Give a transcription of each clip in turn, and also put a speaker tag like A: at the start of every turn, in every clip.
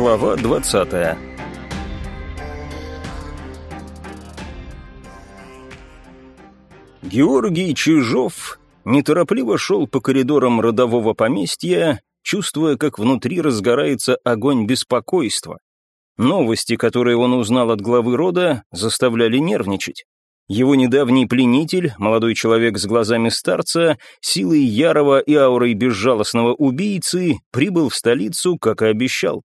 A: Глава 20 Георгий Чижов неторопливо шел по коридорам родового поместья, чувствуя, как внутри разгорается огонь беспокойства. Новости, которые он узнал от главы рода, заставляли нервничать. Его недавний пленитель, молодой человек с глазами старца, силой ярого и аурой безжалостного убийцы, прибыл в столицу, как и обещал.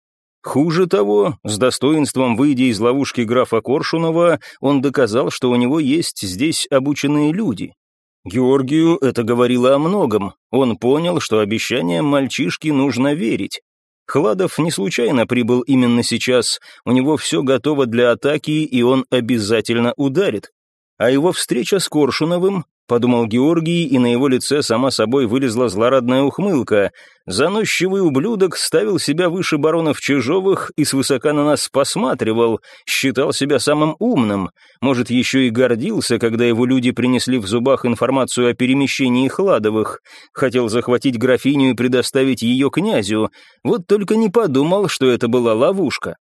A: Хуже того, с достоинством выйдя из ловушки графа Коршунова, он доказал, что у него есть здесь обученные люди. Георгию это говорило о многом. Он понял, что обещаниям мальчишки нужно верить. Хладов не случайно прибыл именно сейчас, у него все готово для атаки, и он обязательно ударит. А его встреча с Коршуновым, подумал Георгий, и на его лице сама собой вылезла злорадная ухмылка. Заносчивый ублюдок ставил себя выше баронов Чижовых и свысока на нас посматривал, считал себя самым умным, может, еще и гордился, когда его люди принесли в зубах информацию о перемещении Хладовых, хотел захватить графиню и предоставить ее князю, вот только не подумал, что это была ловушка.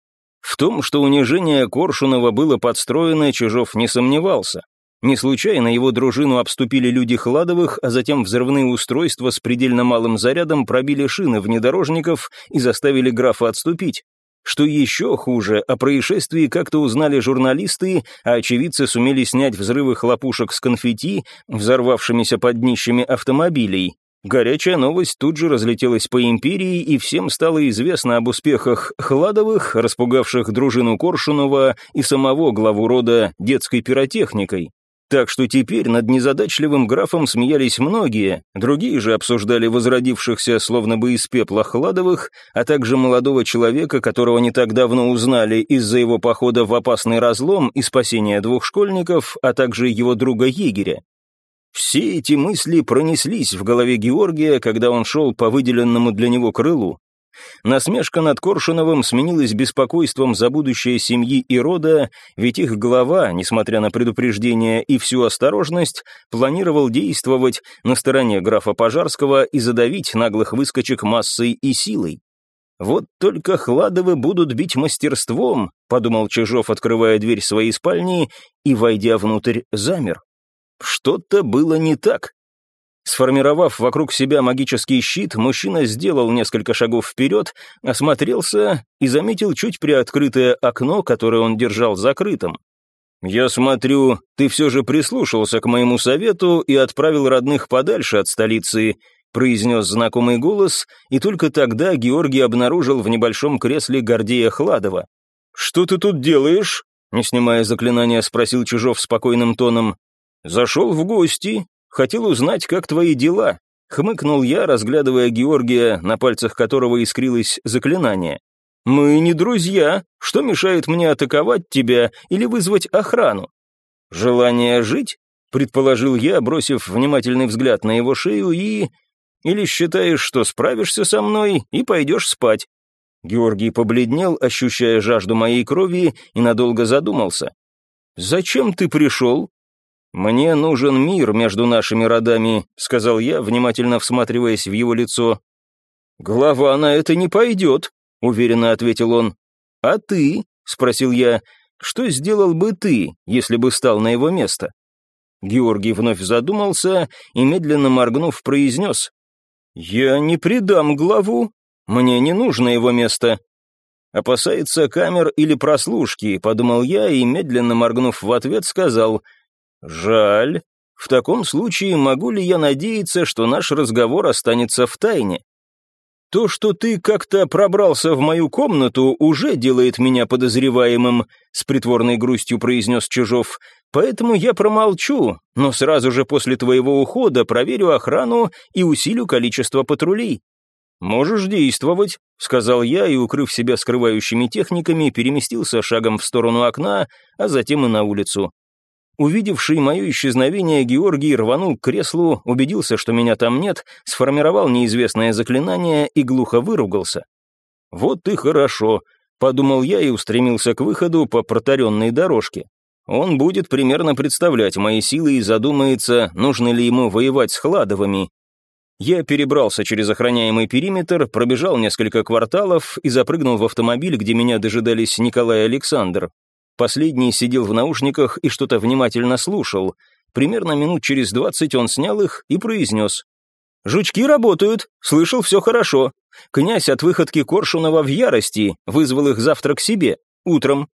A: В том, что унижение Коршунова было подстроено, Чижов не сомневался. Не случайно его дружину обступили люди Хладовых, а затем взрывные устройства с предельно малым зарядом пробили шины внедорожников и заставили графа отступить. Что еще хуже, о происшествии как-то узнали журналисты, а очевидцы сумели снять взрывы хлопушек с конфетти, взорвавшимися под днищами автомобилей. Горячая новость тут же разлетелась по империи, и всем стало известно об успехах Хладовых, распугавших дружину Коршунова и самого главу рода детской пиротехникой. Так что теперь над незадачливым графом смеялись многие, другие же обсуждали возродившихся словно бы из пепла Хладовых, а также молодого человека, которого не так давно узнали из-за его похода в опасный разлом и спасения двух школьников, а также его друга-егеря. Все эти мысли пронеслись в голове Георгия, когда он шел по выделенному для него крылу. Насмешка над Коршуновым сменилась беспокойством за будущее семьи и рода, ведь их глава, несмотря на предупреждение и всю осторожность, планировал действовать на стороне графа Пожарского и задавить наглых выскочек массой и силой. «Вот только Хладовы будут бить мастерством», — подумал Чижов, открывая дверь своей спальни и, войдя внутрь, замер. Что-то было не так. Сформировав вокруг себя магический щит, мужчина сделал несколько шагов вперед, осмотрелся и заметил чуть приоткрытое окно, которое он держал закрытым. «Я смотрю, ты все же прислушался к моему совету и отправил родных подальше от столицы», произнес знакомый голос, и только тогда Георгий обнаружил в небольшом кресле Гордея Хладова. «Что ты тут делаешь?» не снимая заклинания, спросил Чужов спокойным тоном. «Зашел в гости, хотел узнать, как твои дела», — хмыкнул я, разглядывая Георгия, на пальцах которого искрилось заклинание. «Мы не друзья. Что мешает мне атаковать тебя или вызвать охрану?» «Желание жить?» — предположил я, бросив внимательный взгляд на его шею и... «Или считаешь, что справишься со мной и пойдешь спать?» Георгий побледнел, ощущая жажду моей крови, и надолго задумался. «Зачем ты пришел?» «Мне нужен мир между нашими родами», — сказал я, внимательно всматриваясь в его лицо. «Глава на это не пойдет», — уверенно ответил он. «А ты?» — спросил я. «Что сделал бы ты, если бы стал на его место?» Георгий вновь задумался и, медленно моргнув, произнес. «Я не предам главу. Мне не нужно его место». «Опасается камер или прослушки», — подумал я и, медленно моргнув в ответ, сказал — «Жаль. В таком случае могу ли я надеяться, что наш разговор останется в тайне? То, что ты как-то пробрался в мою комнату, уже делает меня подозреваемым», с притворной грустью произнес Чижов. «Поэтому я промолчу, но сразу же после твоего ухода проверю охрану и усилю количество патрулей». «Можешь действовать», — сказал я и, укрыв себя скрывающими техниками, переместился шагом в сторону окна, а затем и на улицу. Увидевший мое исчезновение, Георгий рванул к креслу, убедился, что меня там нет, сформировал неизвестное заклинание и глухо выругался. «Вот и хорошо», — подумал я и устремился к выходу по протаренной дорожке. Он будет примерно представлять мои силы и задумается, нужно ли ему воевать с Хладовыми. Я перебрался через охраняемый периметр, пробежал несколько кварталов и запрыгнул в автомобиль, где меня дожидались Николай и Александр. Последний сидел в наушниках и что-то внимательно слушал. Примерно минут через двадцать он снял их и произнес. «Жучки работают, слышал все хорошо. Князь от выходки Коршунова в ярости, вызвал их завтра к себе, утром».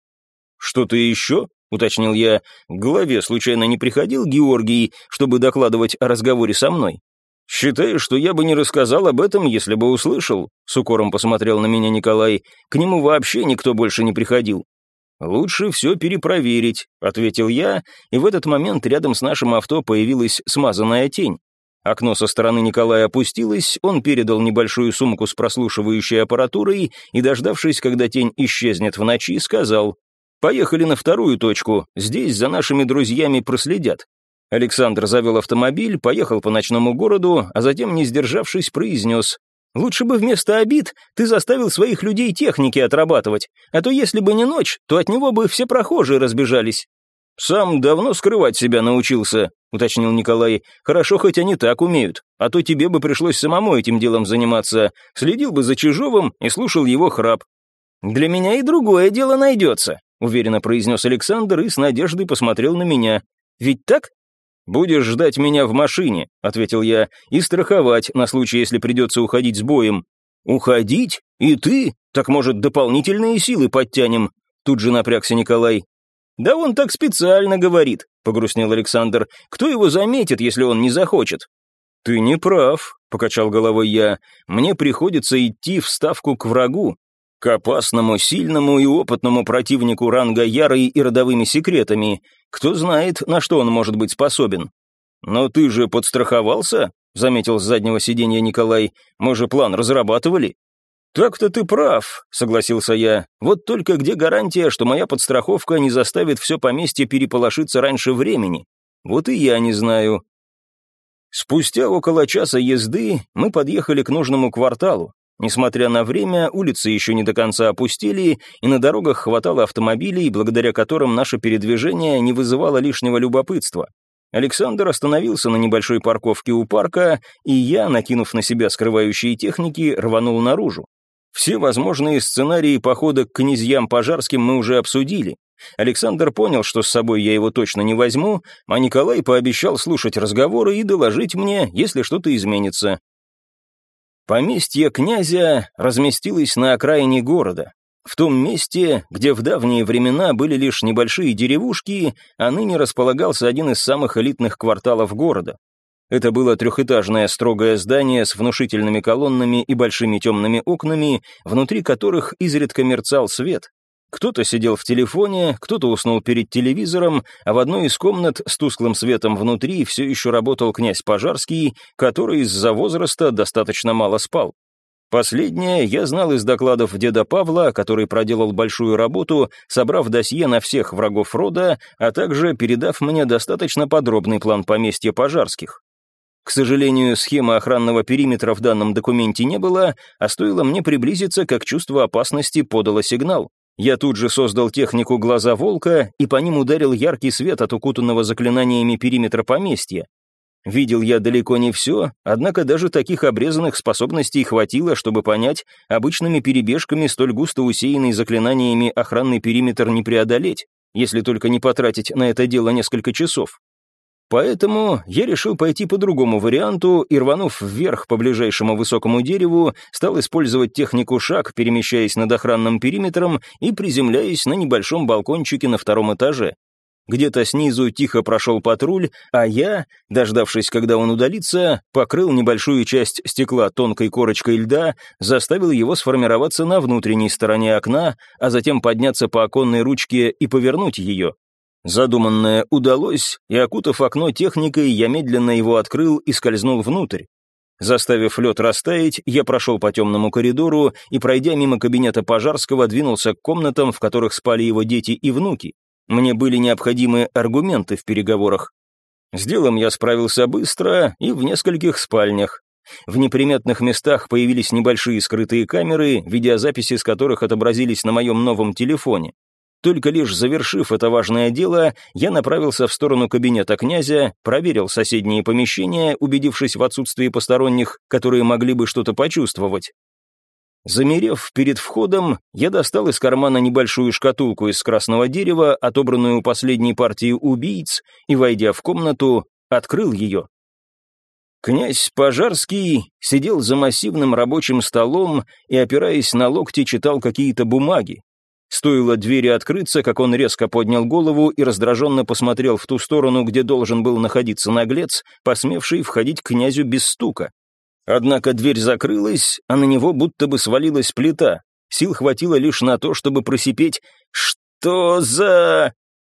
A: «Что-то еще?» — уточнил я. К голове случайно не приходил Георгий, чтобы докладывать о разговоре со мной. «Считаю, что я бы не рассказал об этом, если бы услышал», — с укором посмотрел на меня Николай. «К нему вообще никто больше не приходил». «Лучше все перепроверить», — ответил я, и в этот момент рядом с нашим авто появилась смазанная тень. Окно со стороны Николая опустилось, он передал небольшую сумку с прослушивающей аппаратурой и, дождавшись, когда тень исчезнет в ночи, сказал «Поехали на вторую точку, здесь за нашими друзьями проследят». Александр завел автомобиль, поехал по ночному городу, а затем, не сдержавшись, произнес «Лучше бы вместо обид ты заставил своих людей техники отрабатывать, а то если бы не ночь, то от него бы все прохожие разбежались». «Сам давно скрывать себя научился», — уточнил Николай. «Хорошо, хоть они так умеют, а то тебе бы пришлось самому этим делом заниматься. Следил бы за Чижовым и слушал его храп». «Для меня и другое дело найдется», — уверенно произнес Александр и с надеждой посмотрел на меня. «Ведь так?» «Будешь ждать меня в машине», — ответил я, «и страховать на случай, если придется уходить с боем». «Уходить? И ты? Так, может, дополнительные силы подтянем?» Тут же напрягся Николай. «Да он так специально говорит», — погрустнел Александр. «Кто его заметит, если он не захочет?» «Ты не прав», — покачал головой я. «Мне приходится идти в ставку к врагу, к опасному, сильному и опытному противнику ранга ярой и родовыми секретами. Кто знает, на что он может быть способен». «Но ты же подстраховался?» — заметил с заднего сиденья Николай. «Мы же план разрабатывали». «Так-то ты прав», — согласился я. «Вот только где гарантия, что моя подстраховка не заставит все поместье переполошиться раньше времени? Вот и я не знаю». Спустя около часа езды мы подъехали к нужному кварталу. Несмотря на время, улицы еще не до конца опустили, и на дорогах хватало автомобилей, благодаря которым наше передвижение не вызывало лишнего любопытства. Александр остановился на небольшой парковке у парка, и я, накинув на себя скрывающие техники, рванул наружу. Все возможные сценарии похода к князьям Пожарским мы уже обсудили. Александр понял, что с собой я его точно не возьму, а Николай пообещал слушать разговоры и доложить мне, если что-то изменится. Поместье князя разместилось на окраине города, в том месте, где в давние времена были лишь небольшие деревушки, а ныне располагался один из самых элитных кварталов города. Это было трехэтажное строгое здание с внушительными колоннами и большими темными окнами, внутри которых изредка мерцал свет. Кто-то сидел в телефоне, кто-то уснул перед телевизором, а в одной из комнат с тусклым светом внутри все еще работал князь Пожарский, который из-за возраста достаточно мало спал. Последнее я знал из докладов деда Павла, который проделал большую работу, собрав досье на всех врагов рода, а также передав мне достаточно подробный план поместья Пожарских. К сожалению, схемы охранного периметра в данном документе не было, а стоило мне приблизиться, как чувство опасности подало сигнал. Я тут же создал технику «Глаза волка» и по ним ударил яркий свет от укутанного заклинаниями периметра поместья. Видел я далеко не все, однако даже таких обрезанных способностей хватило, чтобы понять, обычными перебежками столь густо усеянный заклинаниями охранный периметр не преодолеть, если только не потратить на это дело несколько часов. Поэтому я решил пойти по другому варианту и, рванув вверх по ближайшему высокому дереву, стал использовать технику шаг, перемещаясь над охранным периметром и приземляясь на небольшом балкончике на втором этаже. Где-то снизу тихо прошел патруль, а я, дождавшись, когда он удалится, покрыл небольшую часть стекла тонкой корочкой льда, заставил его сформироваться на внутренней стороне окна, а затем подняться по оконной ручке и повернуть ее. Задуманное удалось, и, окутав окно техникой, я медленно его открыл и скользнул внутрь. Заставив лед растаять, я прошел по темному коридору и, пройдя мимо кабинета Пожарского, двинулся к комнатам, в которых спали его дети и внуки. Мне были необходимы аргументы в переговорах. С делом я справился быстро и в нескольких спальнях. В неприметных местах появились небольшие скрытые камеры, видеозаписи с которых отобразились на моем новом телефоне. Только лишь завершив это важное дело, я направился в сторону кабинета князя, проверил соседние помещения, убедившись в отсутствии посторонних, которые могли бы что-то почувствовать. Замерев перед входом, я достал из кармана небольшую шкатулку из красного дерева, отобранную у последней партии убийц, и, войдя в комнату, открыл ее. Князь Пожарский сидел за массивным рабочим столом и, опираясь на локти, читал какие-то бумаги. Стоило двери открыться, как он резко поднял голову и раздраженно посмотрел в ту сторону, где должен был находиться наглец, посмевший входить к князю без стука. Однако дверь закрылась, а на него будто бы свалилась плита. Сил хватило лишь на то, чтобы просипеть «Что за...»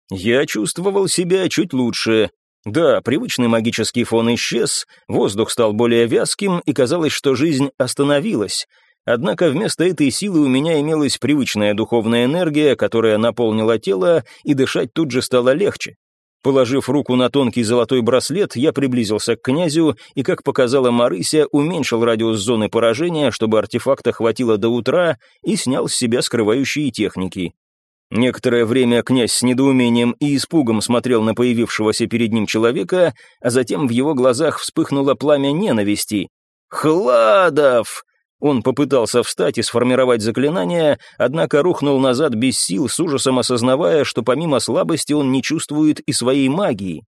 A: Я чувствовал себя чуть лучше. Да, привычный магический фон исчез, воздух стал более вязким, и казалось, что жизнь остановилась — Однако вместо этой силы у меня имелась привычная духовная энергия, которая наполнила тело, и дышать тут же стало легче. Положив руку на тонкий золотой браслет, я приблизился к князю и, как показала Марыся, уменьшил радиус зоны поражения, чтобы артефакта хватило до утра, и снял с себя скрывающие техники. Некоторое время князь с недоумением и испугом смотрел на появившегося перед ним человека, а затем в его глазах вспыхнуло пламя ненависти. «Хладов!» Он попытался встать и сформировать заклинание, однако рухнул назад без сил, с ужасом осознавая, что помимо слабости он не чувствует и своей магии.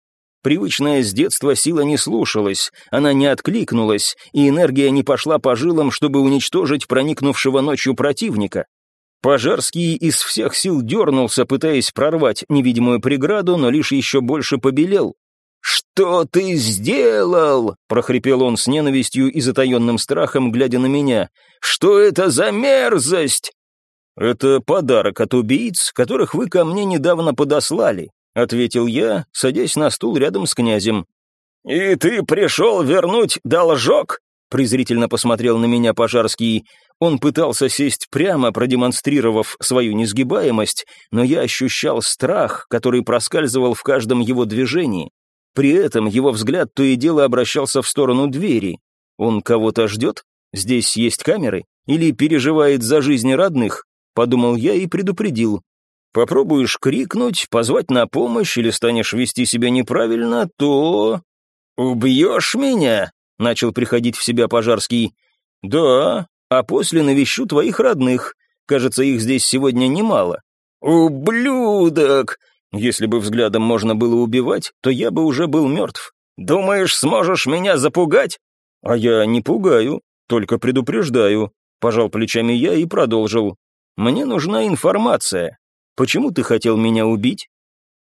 A: Привычная с детства сила не слушалась, она не откликнулась, и энергия не пошла по жилам, чтобы уничтожить проникнувшего ночью противника. Пожарский из всех сил дернулся, пытаясь прорвать невидимую преграду, но лишь еще больше побелел. «Что ты сделал?» — прохрипел он с ненавистью и затаенным страхом, глядя на меня. «Что это за мерзость?» «Это подарок от убийц, которых вы ко мне недавно подослали», — ответил я, садясь на стул рядом с князем. «И ты пришел вернуть должок?» — презрительно посмотрел на меня Пожарский. Он пытался сесть прямо, продемонстрировав свою несгибаемость, но я ощущал страх, который проскальзывал в каждом его движении. При этом его взгляд то и дело обращался в сторону двери. Он кого-то ждет? Здесь есть камеры? Или переживает за жизни родных? Подумал я и предупредил. Попробуешь крикнуть, позвать на помощь или станешь вести себя неправильно, то... «Убьешь меня?» — начал приходить в себя Пожарский. «Да, а после навещу твоих родных. Кажется, их здесь сегодня немало». «Ублюдок!» Если бы взглядом можно было убивать, то я бы уже был мертв. Думаешь, сможешь меня запугать? А я не пугаю, только предупреждаю. Пожал плечами я и продолжил. Мне нужна информация. Почему ты хотел меня убить?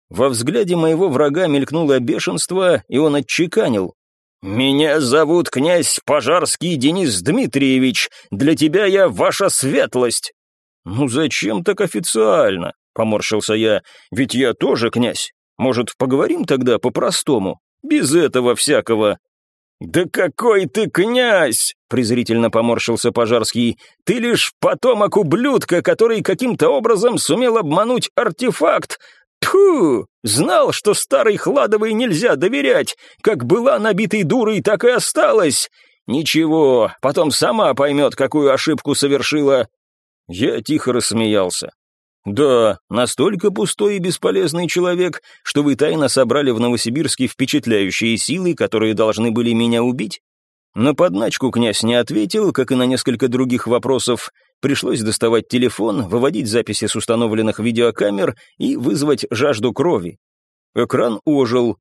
A: Во взгляде моего врага мелькнуло бешенство, и он отчеканил. «Меня зовут князь Пожарский Денис Дмитриевич. Для тебя я ваша светлость». «Ну зачем так официально? Поморщился я. «Ведь я тоже князь. Может, поговорим тогда по-простому? Без этого всякого». «Да какой ты князь!» — презрительно поморщился Пожарский. «Ты лишь потомок ублюдка, который каким-то образом сумел обмануть артефакт. Тьфу! Знал, что старой Хладовой нельзя доверять. Как была набитой дурой, так и осталась. Ничего, потом сама поймет, какую ошибку совершила». Я тихо рассмеялся. «Да, настолько пустой и бесполезный человек, что вы тайно собрали в Новосибирске впечатляющие силы, которые должны были меня убить?» На подначку князь не ответил, как и на несколько других вопросов. Пришлось доставать телефон, выводить записи с установленных видеокамер и вызвать жажду крови. Экран ожил.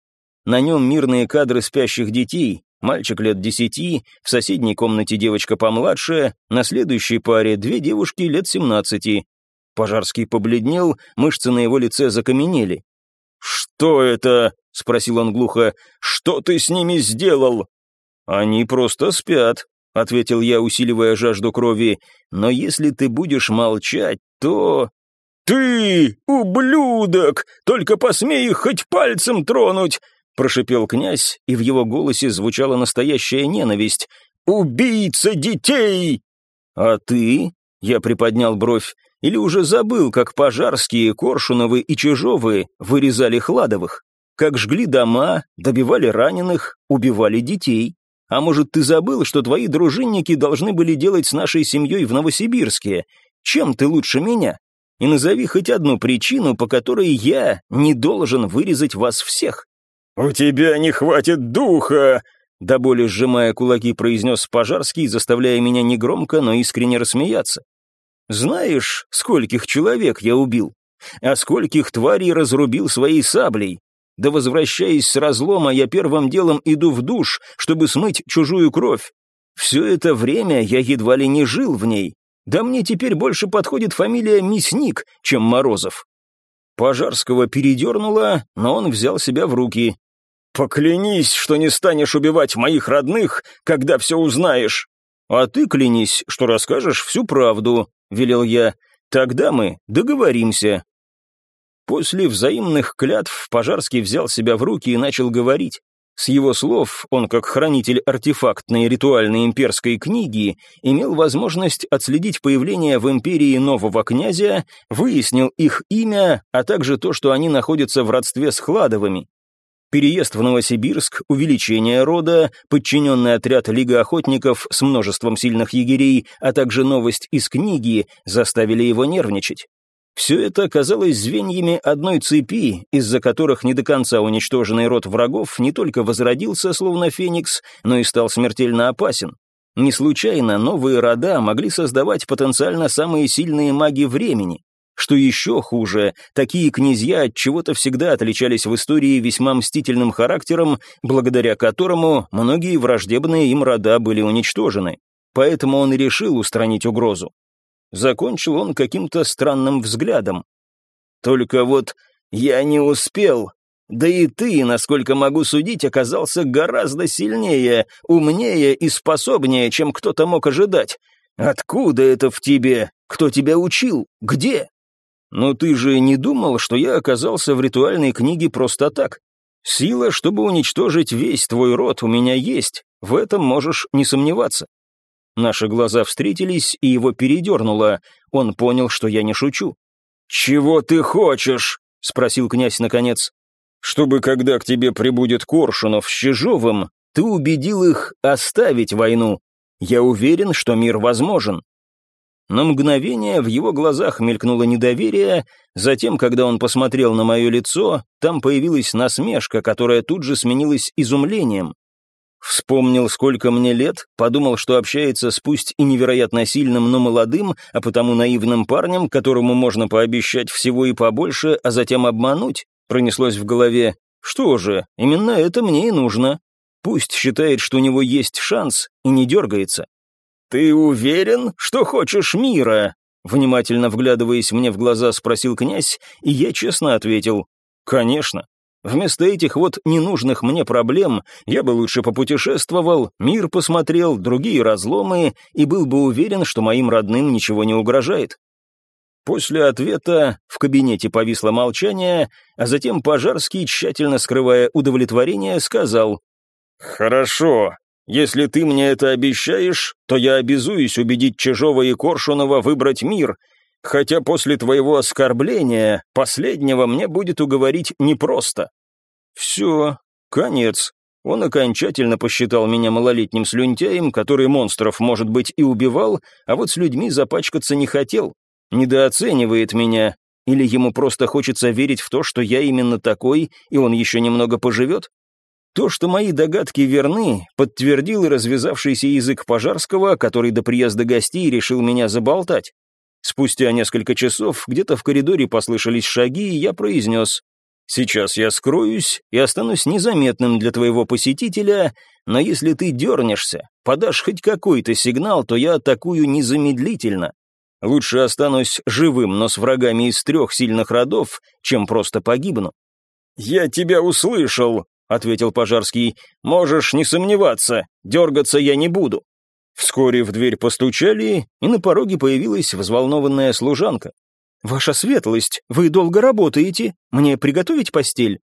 A: На нем мирные кадры спящих детей, мальчик лет десяти, в соседней комнате девочка помладше, на следующей паре две девушки лет семнадцати, Пожарский побледнел, мышцы на его лице закаменели. «Что это?» — спросил он глухо. «Что ты с ними сделал?» «Они просто спят», — ответил я, усиливая жажду крови. «Но если ты будешь молчать, то...» «Ты, ублюдок! Только посмей их хоть пальцем тронуть!» — прошипел князь, и в его голосе звучала настоящая ненависть. «Убийца детей!» «А ты?» — я приподнял бровь. Или уже забыл, как пожарские, Коршуновы и Чижовы вырезали Хладовых? Как жгли дома, добивали раненых, убивали детей? А может, ты забыл, что твои дружинники должны были делать с нашей семьей в Новосибирске? Чем ты лучше меня? и назови хоть одну причину, по которой я не должен вырезать вас всех».
B: «У тебя не хватит духа!»
A: До боли сжимая кулаки, произнес Пожарский, заставляя меня негромко, но искренне рассмеяться. «Знаешь, скольких человек я убил? А скольких тварей разрубил своей саблей? Да возвращаясь с разлома, я первым делом иду в душ, чтобы смыть чужую кровь. Все это время я едва ли не жил в ней. Да мне теперь больше подходит фамилия Мясник, чем Морозов». Пожарского передернуло, но он взял себя в руки.
B: «Поклянись, что не станешь убивать моих родных, когда все узнаешь!»
A: «А ты клянись, что расскажешь всю правду», — велел я. «Тогда мы договоримся». После взаимных клятв Пожарский взял себя в руки и начал говорить. С его слов, он, как хранитель артефактной ритуальной имперской книги, имел возможность отследить появление в империи нового князя, выяснил их имя, а также то, что они находятся в родстве с Хладовыми. Переезд в Новосибирск, увеличение рода, подчиненный отряд Лига охотников с множеством сильных егерей, а также новость из книги заставили его нервничать. Все это казалось звеньями одной цепи, из-за которых не до конца уничтоженный род врагов не только возродился, словно феникс, но и стал смертельно опасен. Не случайно новые рода могли создавать потенциально самые сильные маги времени. Что еще хуже, такие князья от чего-то всегда отличались в истории весьма мстительным характером, благодаря которому многие враждебные им рода были уничтожены. Поэтому он решил устранить угрозу. Закончил он каким-то странным взглядом. «Только вот я не успел. Да и ты, насколько могу судить, оказался гораздо сильнее, умнее и способнее, чем кто-то мог ожидать. Откуда это в тебе? Кто тебя учил? Где?» «Но ты же не думал, что я оказался в ритуальной книге просто так? Сила, чтобы уничтожить весь твой род, у меня есть, в этом можешь не сомневаться». Наши глаза встретились, и его передернуло. Он понял, что я не шучу.
B: «Чего ты хочешь?» — спросил князь наконец.
A: «Чтобы, когда к тебе прибудет Коршунов с Чижовым, ты убедил их оставить войну. Я уверен, что мир возможен. На мгновение в его глазах мелькнуло недоверие, затем, когда он посмотрел на мое лицо, там появилась насмешка, которая тут же сменилась изумлением. Вспомнил, сколько мне лет, подумал, что общается с пусть и невероятно сильным, но молодым, а потому наивным парнем, которому можно пообещать всего и побольше, а затем обмануть, пронеслось в голове. Что же, именно это мне и нужно. Пусть считает, что у него есть шанс, и не дергается.
B: «Ты уверен, что хочешь мира?» Внимательно вглядываясь мне в глаза, спросил князь, и я честно ответил «Конечно». Вместо этих вот ненужных мне проблем я бы лучше попутешествовал, мир посмотрел, другие разломы, и был бы уверен, что моим родным ничего не угрожает. После ответа в кабинете повисло молчание, а затем Пожарский, тщательно скрывая удовлетворение, сказал «Хорошо, если ты мне это обещаешь, то я обязуюсь убедить Чижова и Коршунова выбрать мир, хотя после твоего оскорбления последнего мне будет уговорить непросто». «Все, конец». Он окончательно посчитал меня малолетним слюнтяем, который монстров, может быть, и убивал, а вот с людьми запачкаться не хотел. Недооценивает меня. Или ему просто хочется верить в то, что я именно такой, и он еще немного поживет? То, что мои догадки верны, подтвердил и развязавшийся язык Пожарского, который до приезда гостей решил меня заболтать. Спустя несколько часов где-то в коридоре послышались шаги, и я произнес «Сейчас я скроюсь и останусь незаметным для твоего посетителя, но если ты дернешься, подашь хоть какой-то сигнал, то я атакую незамедлительно. Лучше останусь живым, но с врагами из трех сильных родов, чем просто погибну». «Я тебя услышал», — ответил Пожарский. «Можешь не сомневаться, дергаться я не буду».
A: Вскоре в дверь постучали, и на пороге появилась взволнованная служанка. «Ваша светлость, вы долго работаете. Мне приготовить постель?»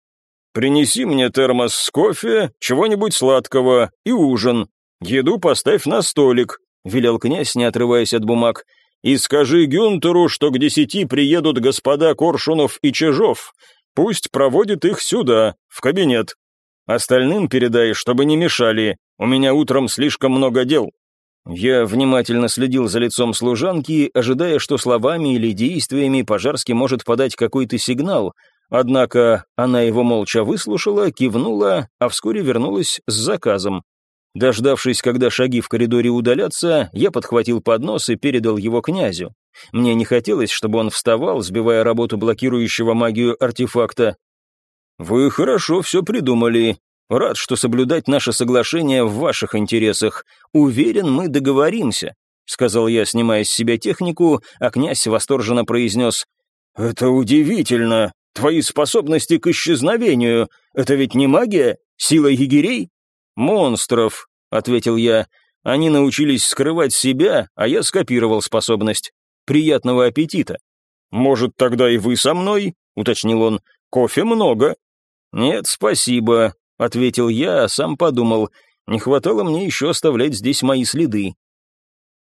B: «Принеси мне термос с кофе, чего-нибудь сладкого и ужин. Еду поставь на столик», — велел князь, не отрываясь от бумаг. «И скажи Гюнтеру, что к десяти приедут господа Коршунов и Чижов. Пусть проводит их сюда, в кабинет». Остальным передай, чтобы не мешали. У меня утром слишком много дел».
A: Я внимательно следил за лицом служанки, ожидая, что словами или действиями Пожарский может подать какой-то сигнал, однако она его молча выслушала, кивнула, а вскоре вернулась с заказом. Дождавшись, когда шаги в коридоре удалятся, я подхватил поднос и передал его князю. Мне не хотелось, чтобы он вставал, сбивая работу блокирующего магию артефакта. «Вы хорошо все придумали. Рад, что соблюдать наше соглашение в ваших интересах. Уверен, мы договоримся», — сказал я, снимая с себя технику, а князь восторженно произнес. «Это удивительно. Твои способности к исчезновению. Это ведь не магия? Сила егерей?» «Монстров», — ответил я. «Они научились скрывать себя, а я скопировал способность. Приятного аппетита». «Может, тогда и вы со мной?» — уточнил он. «Кофе много». «Нет, спасибо», — ответил я, а сам подумал. «Не хватало мне еще оставлять здесь мои следы».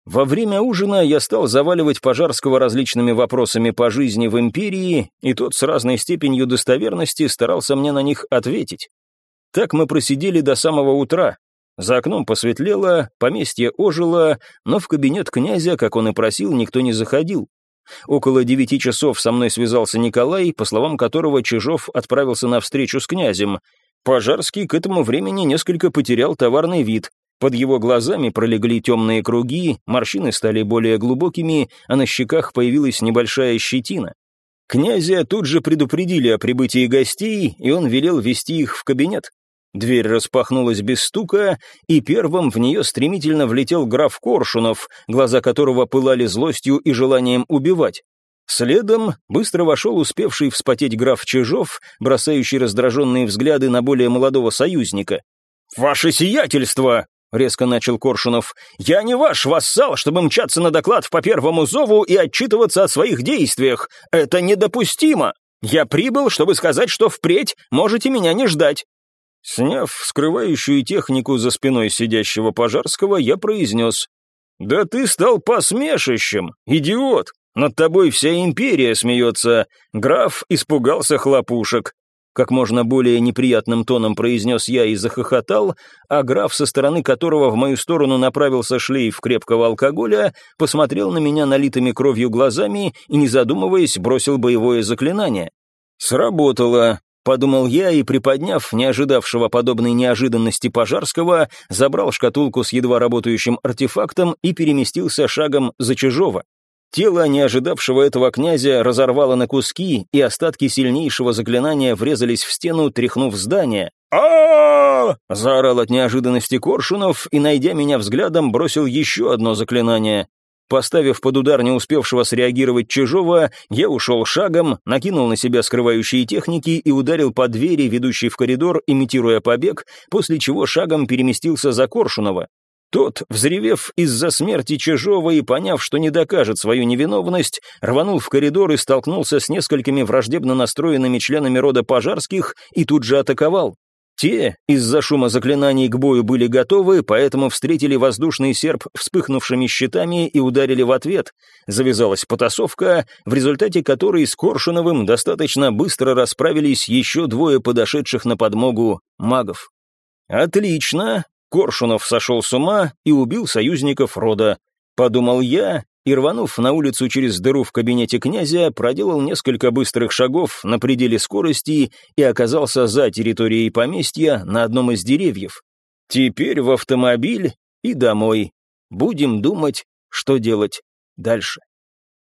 A: Во время ужина я стал заваливать Пожарского различными вопросами по жизни в империи, и тот с разной степенью достоверности старался мне на них ответить. Так мы просидели до самого утра. За окном посветлело, поместье ожило, но в кабинет князя, как он и просил, никто не заходил. Около девяти часов со мной связался Николай, по словам которого Чижов отправился на встречу с князем. Пожарский к этому времени несколько потерял товарный вид. Под его глазами пролегли темные круги, морщины стали более глубокими, а на щеках появилась небольшая щетина. Князя тут же предупредили о прибытии гостей, и он велел вести их в кабинет. Дверь распахнулась без стука, и первым в нее стремительно влетел граф Коршунов, глаза которого пылали злостью и желанием убивать. Следом быстро вошел успевший вспотеть граф Чижов, бросающий раздраженные взгляды на более молодого союзника. «Ваше сиятельство!» — резко начал Коршунов. «Я не ваш вассал, чтобы мчаться на доклад по первому зову и отчитываться о своих действиях. Это недопустимо. Я прибыл, чтобы сказать, что впредь можете меня не ждать. Сняв скрывающую технику за спиной сидящего Пожарского, я произнес. «Да ты стал посмешищем, идиот! Над тобой вся империя смеется. Граф испугался хлопушек». Как можно более неприятным тоном произнес я и захохотал, а граф, со стороны которого в мою сторону направился шлейф крепкого алкоголя, посмотрел на меня налитыми кровью глазами и, не задумываясь, бросил боевое заклинание. Сработало. Подумал я и, приподняв не ожидавшего подобной неожиданности Пожарского, забрал шкатулку с едва работающим артефактом и переместился шагом за Чижова. Тело не ожидавшего этого князя разорвало на куски, и остатки сильнейшего заклинания врезались в стену, тряхнув здание. а заорал от неожиданности Коршунов и, найдя меня взглядом, бросил еще одно заклинание. Поставив под удар не успевшего среагировать Чижова, я ушел шагом, накинул на себя скрывающие техники и ударил по двери, ведущей в коридор, имитируя побег, после чего шагом переместился за Коршунова. Тот, взревев из-за смерти Чижова и поняв, что не докажет свою невиновность, рванул в коридор и столкнулся с несколькими враждебно настроенными членами рода пожарских и тут же атаковал. Те из-за шума заклинаний к бою были готовы, поэтому встретили воздушный серп вспыхнувшими щитами и ударили в ответ. Завязалась потасовка, в результате которой с Коршуновым достаточно быстро расправились еще двое подошедших на подмогу магов. «Отлично!» Коршунов сошел с ума и убил союзников рода. Подумал я и, рванув на улицу через дыру в кабинете князя, проделал несколько быстрых шагов на пределе скорости и оказался за территорией поместья на одном из деревьев. Теперь в автомобиль и домой. Будем думать, что делать дальше.